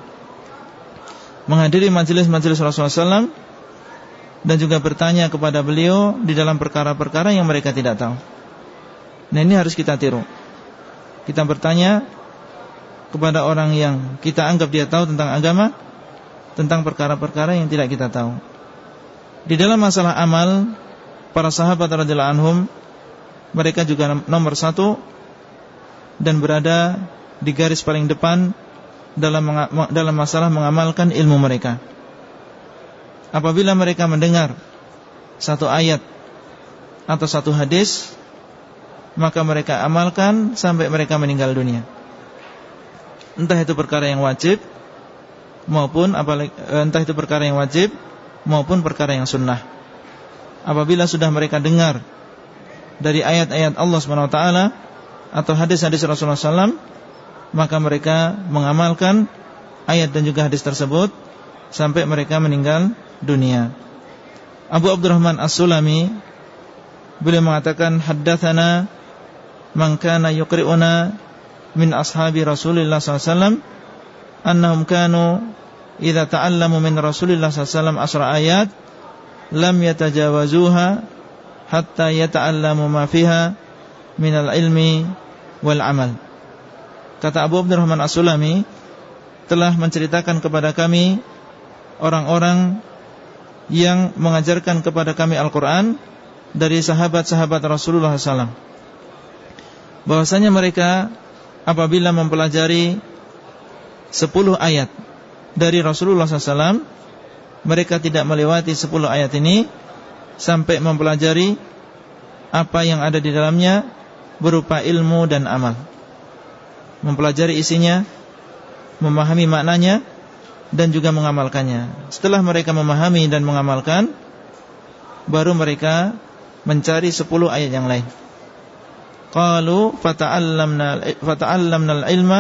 Menghadiri majelis-majelis Rasulullah SAW dan juga bertanya kepada beliau di dalam perkara-perkara yang mereka tidak tahu. Nah ini harus kita tiru. Kita bertanya kepada orang yang kita anggap dia tahu tentang agama, tentang perkara-perkara yang tidak kita tahu. Di dalam masalah amal Para sahabat radhiyallahu anhum Mereka juga nomor satu Dan berada Di garis paling depan Dalam dalam masalah mengamalkan ilmu mereka. Apabila mereka mendengar Satu ayat Atau satu hadis Maka mereka amalkan Sampai mereka meninggal dunia. Entah itu perkara yang wajib Maupun apalagi, Entah itu perkara yang wajib maupun perkara yang sunnah. Apabila sudah mereka dengar dari ayat-ayat Allah SWT atau hadis-hadis Rasulullah SAW maka mereka mengamalkan ayat dan juga hadis tersebut sampai mereka meninggal dunia. Abu Abdurrahman As-Sulami beliau mengatakan haddatsana man kana yuqri'una min ashabi Rasulillah SAW annahum kanu idza ta'allamu min Rasulillah SAW asra ayat lam yatajawazuha hatta yata'allamu ma fiha min al-ilmi wal amal. Kata Abu Abdurrahman As-Sulami telah menceritakan kepada kami orang-orang yang mengajarkan kepada kami Al-Quran dari sahabat-sahabat Rasulullah SAW. Bahwasanya mereka apabila mempelajari 10 ayat dari Rasulullah SAW, mereka tidak melewati 10 ayat ini sampai mempelajari apa yang ada di dalamnya berupa ilmu dan amal. Mempelajari isinya, memahami maknanya, dan juga mengamalkannya. Setelah mereka memahami dan mengamalkan, baru mereka mencari sepuluh ayat yang lain. Qalu fata'allamna fata'allamna al-ilma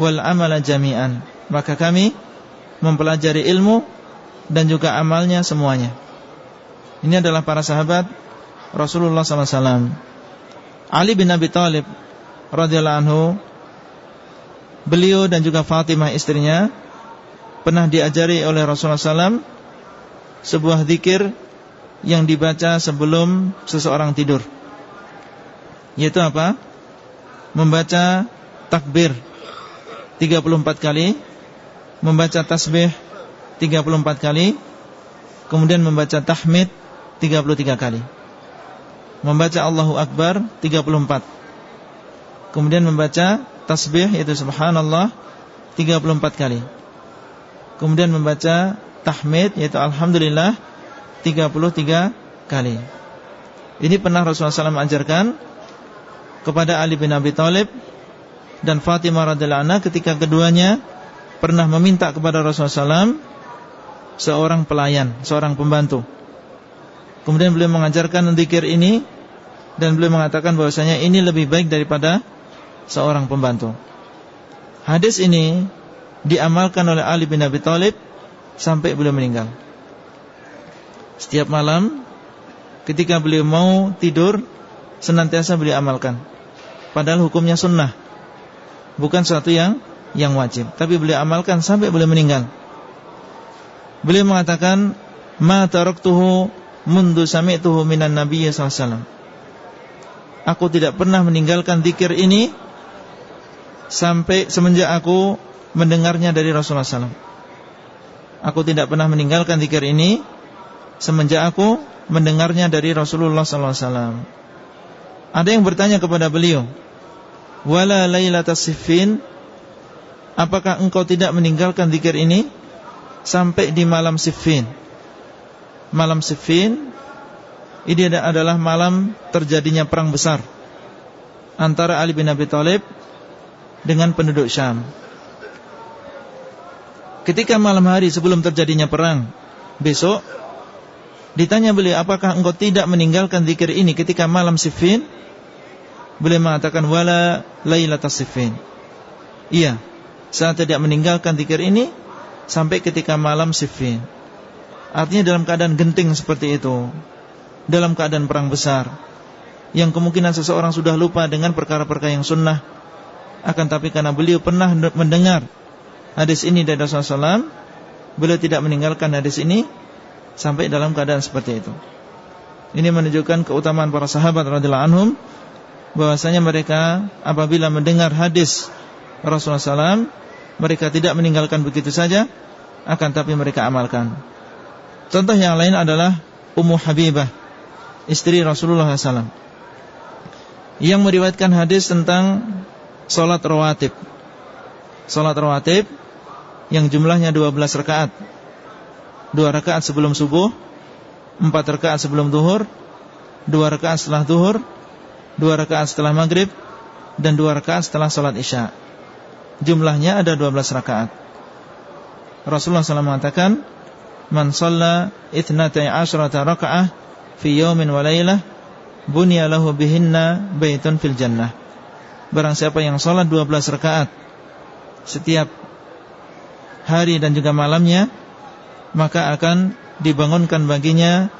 wal amala jami'an. Maka kami mempelajari ilmu dan juga amalnya semuanya. Ini adalah para sahabat Rasulullah SAW. Ali bin Abi Thalib radhiyallahu anhu beliau dan juga Fatimah istrinya pernah diajari oleh Rasulullah SAW sebuah zikir yang dibaca sebelum seseorang tidur. Yaitu apa? Membaca takbir 34 kali, membaca tasbih 34 kali, kemudian membaca tahmid 33 kali. Membaca Allahu Akbar 34. Kemudian membaca tasbih yaitu subhanallah 34 kali. Kemudian membaca tahmid yaitu alhamdulillah 33 kali. Ini pernah Rasulullah SAW ajarkan kepada Ali bin Abi Thalib dan Fatimah radhiyallahu anha ketika keduanya pernah meminta kepada Rasulullah SAW seorang pelayan, seorang pembantu. Kemudian beliau mengajarkan zikir ini dan beliau mengatakan bahwasanya ini lebih baik daripada seorang pembantu. Hadis ini diamalkan oleh Ali bin Abi Thalib sampai beliau meninggal. Setiap malam ketika beliau mau tidur senantiasa beliau amalkan. Padahal hukumnya sunnah. Bukan sesuatu yang yang wajib, tapi beliau amalkan sampai beliau meninggal. Beliau mengatakan, "Ma taraktuhu mundu sami'tuhu minan Nabi sallallahu Aku tidak pernah meninggalkan zikir ini sampai semenjak aku mendengarnya dari Rasulullah SAW. Aku tidak pernah meninggalkan zikir ini semenjak aku mendengarnya dari Rasulullah SAW. Ada yang bertanya kepada beliau, "Wala lailatas siffin?" Apakah engkau tidak meninggalkan zikir ini sampai di malam Siffin? Malam Siffin ini adalah malam terjadinya perang besar antara Ali bin Abi Thalib dengan penduduk Syam. Ketika malam hari sebelum terjadinya perang Besok Ditanya beliau apakah engkau tidak meninggalkan zikir ini ketika malam Siffin Beliau mengatakan Wala laylatas Siffin Iya Saya tidak meninggalkan zikir ini Sampai ketika malam Siffin Artinya dalam keadaan genting seperti itu. Dalam keadaan perang besar. Yang kemungkinan seseorang sudah lupa dengan perkara-perkara yang sunnah. Akan tapi karena beliau pernah mendengar hadis ini dari Rasulullah SAW Beliau tidak meninggalkan hadis ini Sampai dalam keadaan seperti itu. Ini menunjukkan keutamaan para sahabat radhiyallahu anhum bahwasanya mereka apabila mendengar hadis Rasulullah SAW Mereka tidak meninggalkan begitu saja Akan tapi mereka amalkan Contoh yang lain adalah Ummu Habibah Istri Rasulullah SAW Yang meriwayatkan hadis tentang Salat rawatib Salat rawatib yang jumlahnya 12 rakaat. Dua rakaat sebelum subuh, empat rakaat sebelum duhur, dua rakaat setelah duhur, dua rakaat setelah maghrib, dan dua rakaat setelah sholat isya. Jumlahnya ada 12 rakaat. Rasulullah SAW mengatakan, Man salla itnatai asyrata raka'ah fi yawmin wa laylah, bunya lahu bihinna baitun fil jannah. Barang siapa yang sholat 12 rakaat Setiap hari dan juga malamnya Maka akan dibangunkan baginya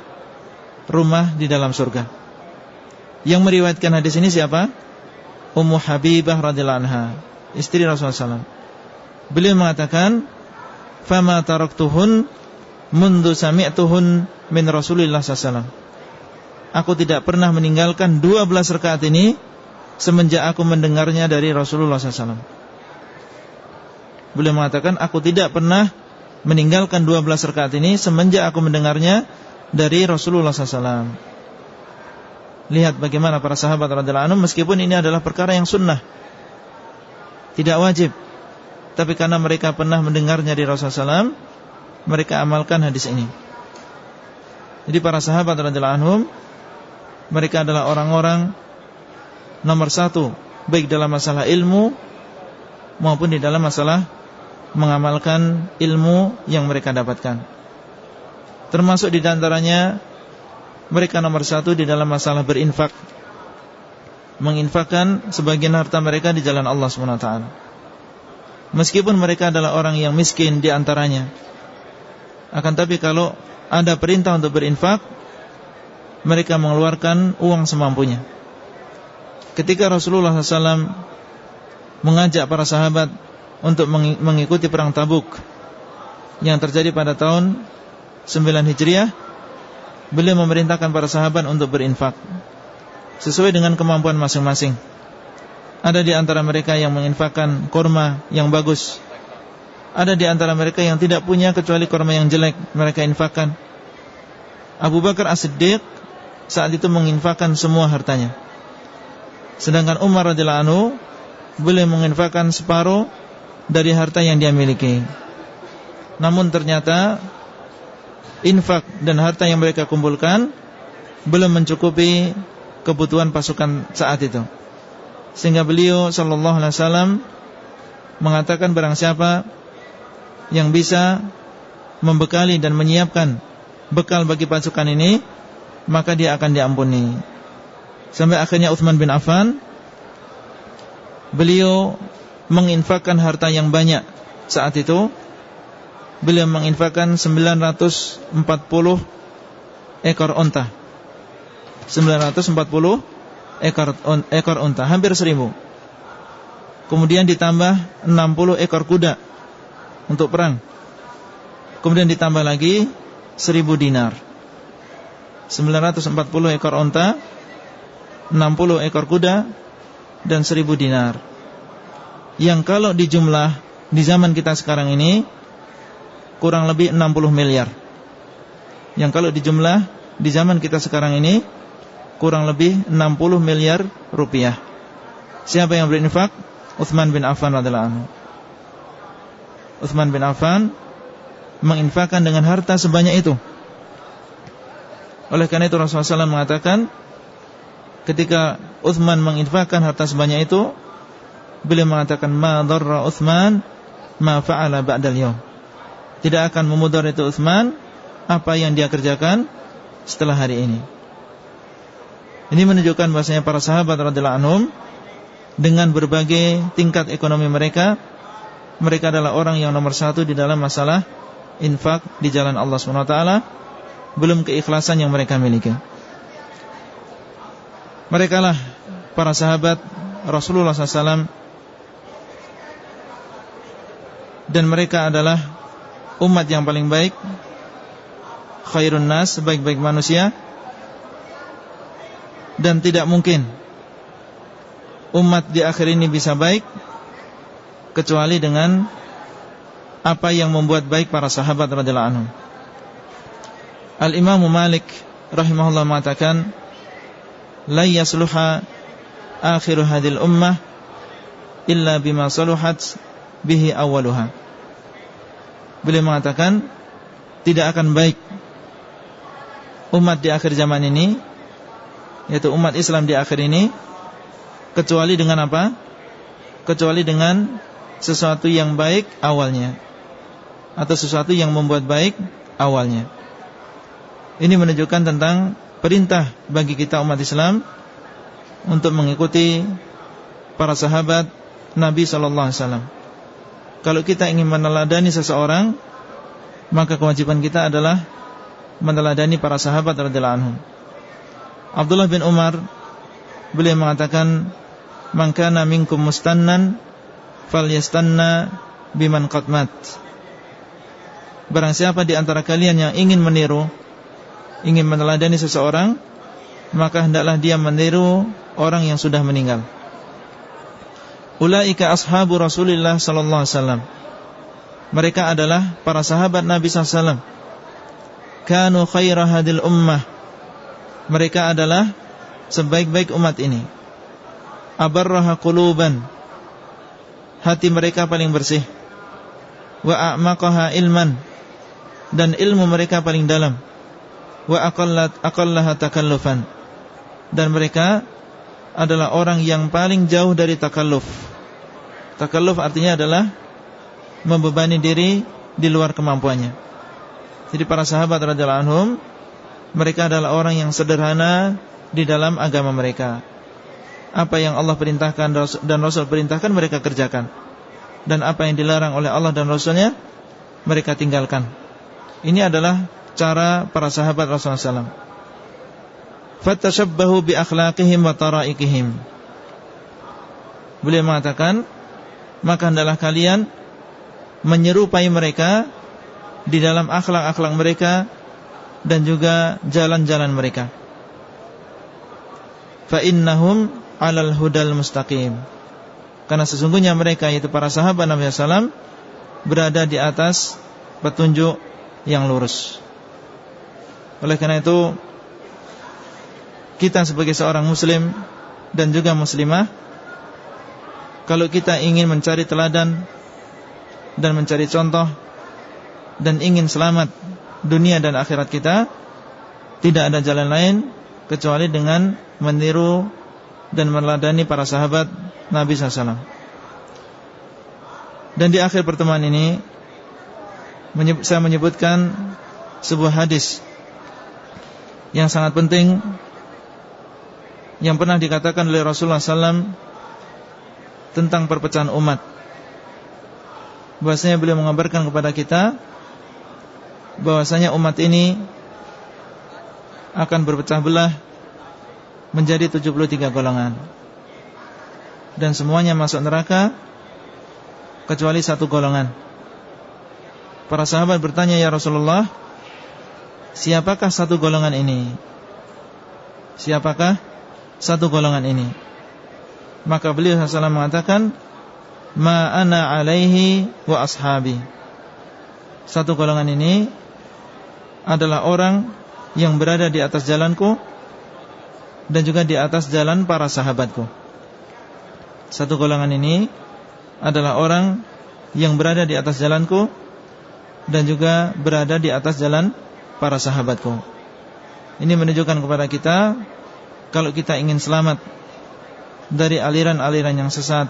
Rumah di dalam surga Yang meriwayatkan hadis ini siapa? Ummu Habibah radhiyallahu anha Istri Rasulullah SAW Beliau mengatakan Fama taraktuhun Mundu sami'tuhun min Rasulullah SAW Aku tidak pernah meninggalkan 12 rakaat ini semenjak aku mendengarnya dari Rasulullah SAW. Beliau mengatakan, aku tidak pernah meninggalkan 12 rakaat ini semenjak aku mendengarnya dari Rasulullah SAW. Lihat bagaimana para sahabat radhiyallahu anhu meskipun ini adalah perkara yang sunnah. Tidak wajib. Tapi karena mereka pernah mendengarnya dari Rasulullah SAW, mereka amalkan hadis ini. Jadi para sahabat radhiyallahu anhum mereka adalah orang-orang nomor satu Baik dalam masalah ilmu Maupun di dalam masalah Mengamalkan ilmu yang mereka dapatkan Termasuk di antaranya Mereka nomor satu di dalam masalah berinfak Menginfakkan sebagian harta mereka di jalan Allah SWT Meskipun mereka adalah orang yang miskin di antaranya Akan tapi kalau ada perintah untuk berinfak Mereka mengeluarkan uang semampunya. Ketika Rasulullah SAW mengajak para sahabat untuk mengikuti perang Tabuk yang terjadi pada tahun 9 Hijriah, beliau memerintahkan para sahabat untuk berinfak sesuai dengan kemampuan masing-masing. Ada di antara mereka yang menginfakkan korma yang bagus. Ada di antara mereka yang tidak punya kecuali korma yang jelek mereka infakkan. Abu Bakar As-Siddiq saat itu menginfakkan semua hartanya. Sedangkan Umar radhiyallahu anhu boleh menginfakkan separuh dari harta yang dia miliki. Namun ternyata infak dan harta yang mereka kumpulkan belum mencukupi kebutuhan pasukan saat itu. Sehingga beliau sallallahu alaihi wasallam mengatakan barang siapa yang bisa membekali dan menyiapkan bekal bagi pasukan ini, maka dia akan diampuni. Sampai akhirnya Uthman bin Affan Beliau menginfakkan harta yang banyak saat itu Beliau menginfakkan 940 ekor onta 940 ekor, ekor onta Hampir seribu Kemudian ditambah 60 ekor kuda Untuk perang Kemudian ditambah lagi 1000 dinar 940 ekor onta 60 ekor kuda dan 1000 dinar. Yang kalau dijumlah di zaman kita sekarang ini kurang lebih 60 miliar. Yang kalau dijumlah di zaman kita sekarang ini kurang lebih 60 miliar rupiah. Siapa yang berinfak? Uthman bin Affan radhiyallahu anhu. Uthman bin Affan menginfakkan dengan harta sebanyak itu. Oleh karena itu Rasulullah SAW mengatakan ketika Uthman menginfakkan harta sebanyak itu beliau mengatakan ma darra Uthman ma fa'ala ba'dal yawm tidak akan memudarat itu Uthman apa yang dia kerjakan setelah hari ini ini menunjukkan bahasanya para sahabat radhiyallahu anhum dengan berbagai tingkat ekonomi mereka mereka adalah orang yang nomor satu di dalam masalah infak di jalan Allah SWT belum keikhlasan yang mereka miliki. Mereka lah para sahabat Rasulullah SAW Dan mereka adalah Umat yang paling baik Khairun nas Sebaik-baik manusia Dan tidak mungkin Umat di akhir ini bisa baik Kecuali dengan Apa yang membuat baik para sahabat radhiyallahu anhu Al-Imam Malik Rahimahullah mengatakan la yasluha akhiru hadil ummah illa bima saluhat bihi awaluha. Beliau mengatakan tidak akan baik umat di akhir zaman ini yaitu umat Islam di akhir ini kecuali dengan apa? Kecuali dengan sesuatu yang baik awalnya atau sesuatu yang membuat baik awalnya. Ini menunjukkan tentang perintah bagi kita umat Islam untuk mengikuti para sahabat Nabi sallallahu alaihi wasallam. Kalau kita ingin meneladani seseorang, maka kewajiban kita adalah meneladani para sahabat radhiyallahu anhum. Abdullah bin Umar beliau mengatakan, "Man kana minkum mustannan falyastanna biman qad mat." Barang siapa di antara kalian yang ingin meniru, ingin meneladani seseorang, maka hendaklah dia meniru orang yang sudah meninggal. Ulaika ashabu Rasulillah sallallahu alaihi wasallam. Mereka adalah para sahabat Nabi sallallahu alaihi wasallam. Kanu khaira hadil ummah. Mereka adalah sebaik-baik umat ini. Abarraha quluban. Hati mereka paling bersih. Wa a'maqaha ilman. Dan ilmu mereka paling dalam. Wa aqallat aqallaha takallufan. Dan mereka adalah orang yang paling jauh dari takalluf. Takalluf artinya adalah membebani diri di luar kemampuannya. Jadi para sahabat radhiyallahu anhum mereka adalah orang yang sederhana di dalam agama mereka. Apa yang Allah perintahkan dan Rasul perintahkan mereka kerjakan. Dan apa yang dilarang oleh Allah dan Rasulnya mereka tinggalkan. Ini adalah cara para sahabat Rasulullah SAW fatashabbahu bi akhlaqihim wa taraikihim. Beliau mengatakan, maka hendaklah kalian menyerupai mereka di dalam akhlak-akhlak mereka dan juga jalan-jalan mereka. Fa innahum 'alal hudal mustaqim. Karena sesungguhnya mereka yaitu para sahabat Nabi sallam berada di atas petunjuk yang lurus. Oleh karena itu kita sebagai seorang muslim dan juga muslimah kalau kita ingin mencari teladan dan mencari contoh dan ingin selamat dunia dan akhirat kita tidak ada jalan lain kecuali dengan meniru dan meladani para sahabat Nabi SAW. Dan di akhir pertemuan ini saya menyebutkan sebuah hadis yang sangat penting yang pernah dikatakan oleh Rasulullah SAW tentang perpecahan umat. Bahasanya beliau mengabarkan kepada kita bahwasanya umat ini akan berpecah belah menjadi 73 golongan. Dan semuanya masuk neraka kecuali satu golongan. Para sahabat bertanya ya Rasulullah, siapakah satu golongan ini? Siapakah satu golongan ini. Maka beliau SAW mengatakan, Ma ana alaihi wa ashabi. Satu golongan ini adalah orang yang berada di atas jalanku dan juga di atas jalan para sahabatku. Satu golongan ini adalah orang yang berada di atas jalanku dan juga berada di atas jalan para sahabatku. Ini menunjukkan kepada kita kalau kita ingin selamat dari aliran-aliran yang sesat,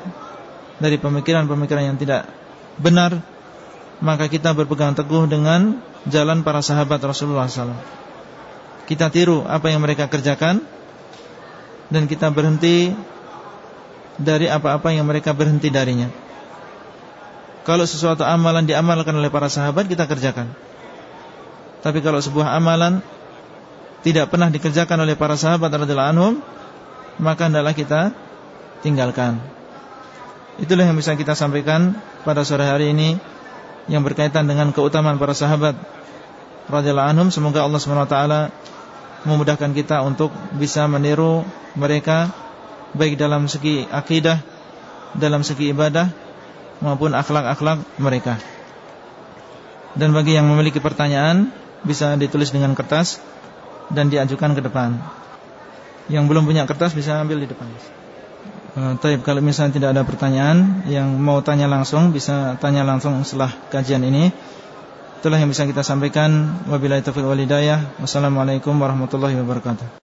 dari pemikiran-pemikiran yang tidak benar, maka kita berpegang teguh dengan jalan para sahabat Rasulullah SAW. Kita tiru apa yang mereka kerjakan dan kita berhenti dari apa-apa yang mereka berhenti darinya. Kalau sesuatu amalan diamalkan oleh para sahabat kita kerjakan. Tapi kalau sebuah amalan tidak pernah dikerjakan oleh para sahabat radhiyallahu anhum, maka hendaklah kita tinggalkan. Itulah yang bisa kita sampaikan pada sore hari ini yang berkaitan dengan keutamaan para sahabat radhiyallahu anhum. Semoga Allah Subhanahu wa taala memudahkan kita untuk bisa meniru mereka baik dalam segi akidah, dalam segi ibadah maupun akhlak-akhlak mereka. Dan bagi yang memiliki pertanyaan bisa ditulis dengan kertas dan diajukan ke depan. Yang belum punya kertas bisa ambil di depan. Uh, Taib kalau misalnya tidak ada pertanyaan yang mau tanya langsung bisa tanya langsung setelah kajian ini. Itulah yang bisa kita sampaikan. Wabillahi taufiq walhidayah. Wassalamualaikum warahmatullahi wabarakatuh.